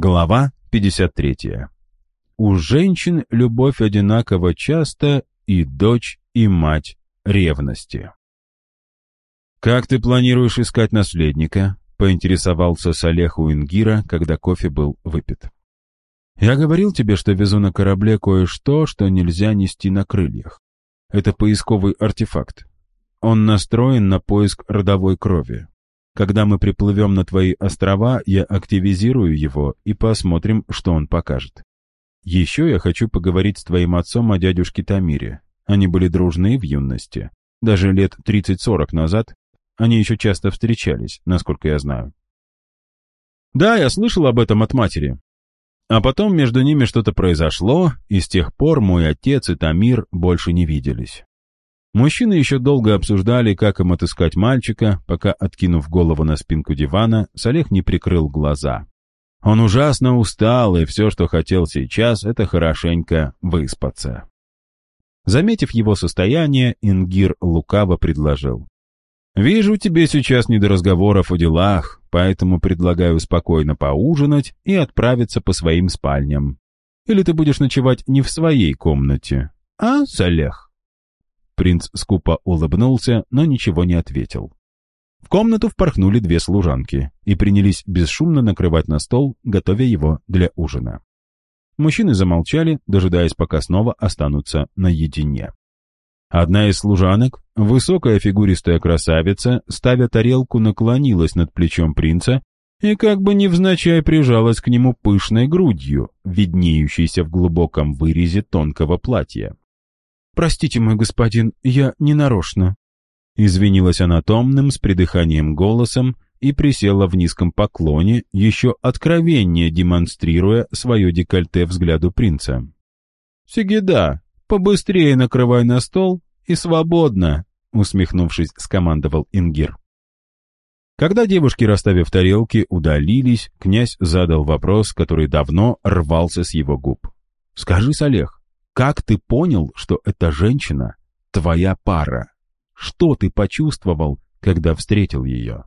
Глава 53. У женщин любовь одинаково часто и дочь, и мать ревности. «Как ты планируешь искать наследника?» — поинтересовался Салех у Ингира, когда кофе был выпит. «Я говорил тебе, что везу на корабле кое-что, что нельзя нести на крыльях. Это поисковый артефакт. Он настроен на поиск родовой крови. Когда мы приплывем на твои острова, я активизирую его и посмотрим, что он покажет. Еще я хочу поговорить с твоим отцом о дядюшке Тамире. Они были дружны в юности. Даже лет 30-40 назад они еще часто встречались, насколько я знаю. Да, я слышал об этом от матери. А потом между ними что-то произошло, и с тех пор мой отец и Тамир больше не виделись. Мужчины еще долго обсуждали, как им отыскать мальчика, пока, откинув голову на спинку дивана, Салех не прикрыл глаза. Он ужасно устал, и все, что хотел сейчас, это хорошенько выспаться. Заметив его состояние, Ингир лукаво предложил. «Вижу, тебе сейчас не до разговоров о делах, поэтому предлагаю спокойно поужинать и отправиться по своим спальням. Или ты будешь ночевать не в своей комнате, а, Салех?» Принц скупо улыбнулся, но ничего не ответил. В комнату впорхнули две служанки и принялись бесшумно накрывать на стол, готовя его для ужина. Мужчины замолчали, дожидаясь, пока снова останутся наедине. Одна из служанок, высокая фигуристая красавица, ставя тарелку, наклонилась над плечом принца и как бы невзначай прижалась к нему пышной грудью, виднеющейся в глубоком вырезе тонкого платья. «Простите, мой господин, я не нарочно». Извинилась она томным, с придыханием голосом и присела в низком поклоне, еще откровеннее демонстрируя свое декольте взгляду принца. «Сигеда, побыстрее накрывай на стол и свободно», усмехнувшись, скомандовал Ингир. Когда девушки, расставив тарелки, удалились, князь задал вопрос, который давно рвался с его губ. «Скажи, Салех, как ты понял, что эта женщина — твоя пара? Что ты почувствовал, когда встретил ее?»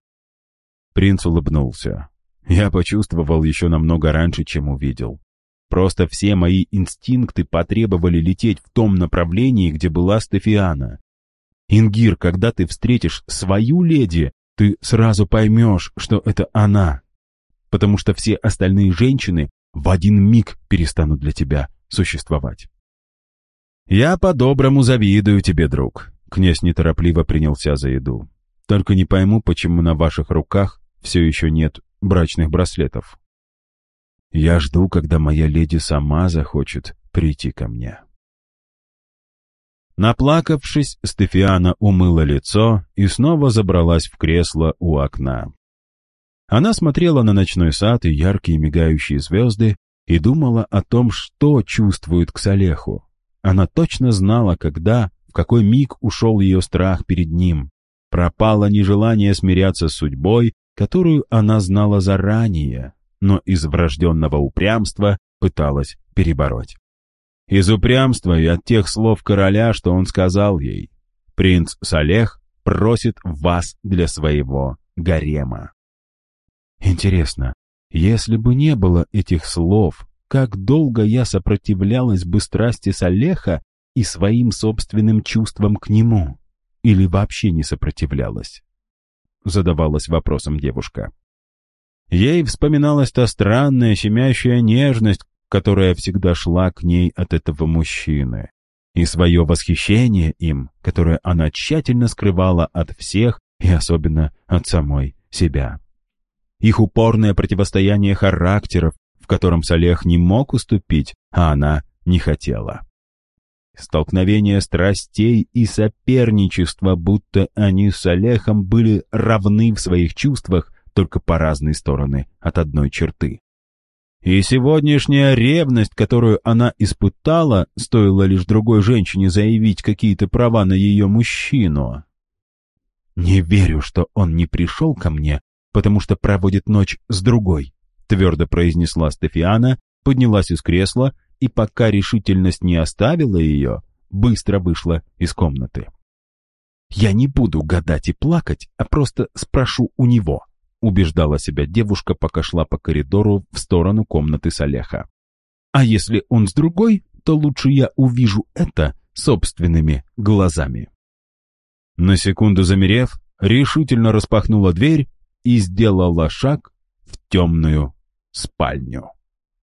Принц улыбнулся. «Я почувствовал еще намного раньше, чем увидел. Просто все мои инстинкты потребовали лететь в том направлении, где была Стефиана. Ингир, когда ты встретишь свою леди, ты сразу поймешь, что это она. Потому что все остальные женщины в один миг перестанут для тебя существовать. «Я по-доброму завидую тебе, друг», — князь неторопливо принялся за еду. «Только не пойму, почему на ваших руках все еще нет брачных браслетов. Я жду, когда моя леди сама захочет прийти ко мне». Наплакавшись, Стефиана умыла лицо и снова забралась в кресло у окна. Она смотрела на ночной сад и яркие мигающие звезды и думала о том, что чувствует к Салеху. Она точно знала, когда, в какой миг ушел ее страх перед ним. Пропало нежелание смиряться с судьбой, которую она знала заранее, но из врожденного упрямства пыталась перебороть. Из упрямства и от тех слов короля, что он сказал ей. «Принц Салех просит вас для своего гарема». Интересно, если бы не было этих слов, как долго я сопротивлялась бы страсти Салеха и своим собственным чувствам к нему? Или вообще не сопротивлялась? Задавалась вопросом девушка. Ей вспоминалась та странная, щемящая нежность, которая всегда шла к ней от этого мужчины, и свое восхищение им, которое она тщательно скрывала от всех и особенно от самой себя. Их упорное противостояние характеров, котором Салех не мог уступить, а она не хотела. Столкновение страстей и соперничество, будто они с Олехом были равны в своих чувствах, только по разные стороны от одной черты. И сегодняшняя ревность, которую она испытала, стоило лишь другой женщине заявить какие-то права на ее мужчину. «Не верю, что он не пришел ко мне, потому что проводит ночь с другой», твердо произнесла Стефиана, поднялась из кресла и, пока решительность не оставила ее, быстро вышла из комнаты. «Я не буду гадать и плакать, а просто спрошу у него», убеждала себя девушка, пока шла по коридору в сторону комнаты Салеха. А если он с другой, то лучше я увижу это собственными глазами. На секунду замерев, решительно распахнула дверь и сделала шаг в темную спальню.